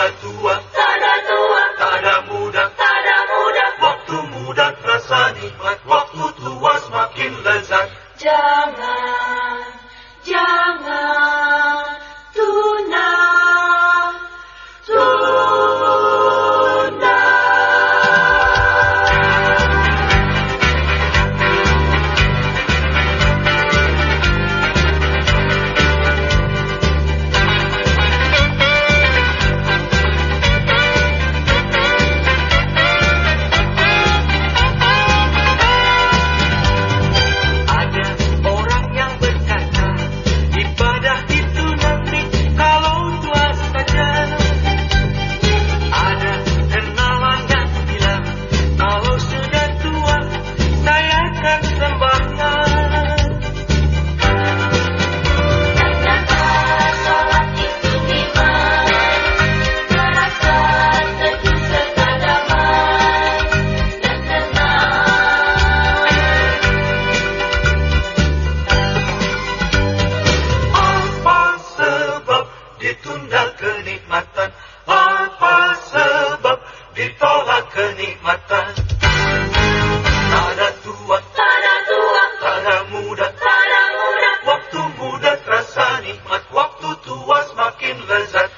Tada tua, tada tua, tada muda, tada muda. Waktu muda terasa nikmat, waktu tua semakin lezat. Jangan ditolak kenikmatan. Tara tua, tara tua, tara muda, tara muda. Waktu muda terasa nikmat, waktu tua semakin lezat.